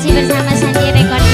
Cibersamasa Sandy Records.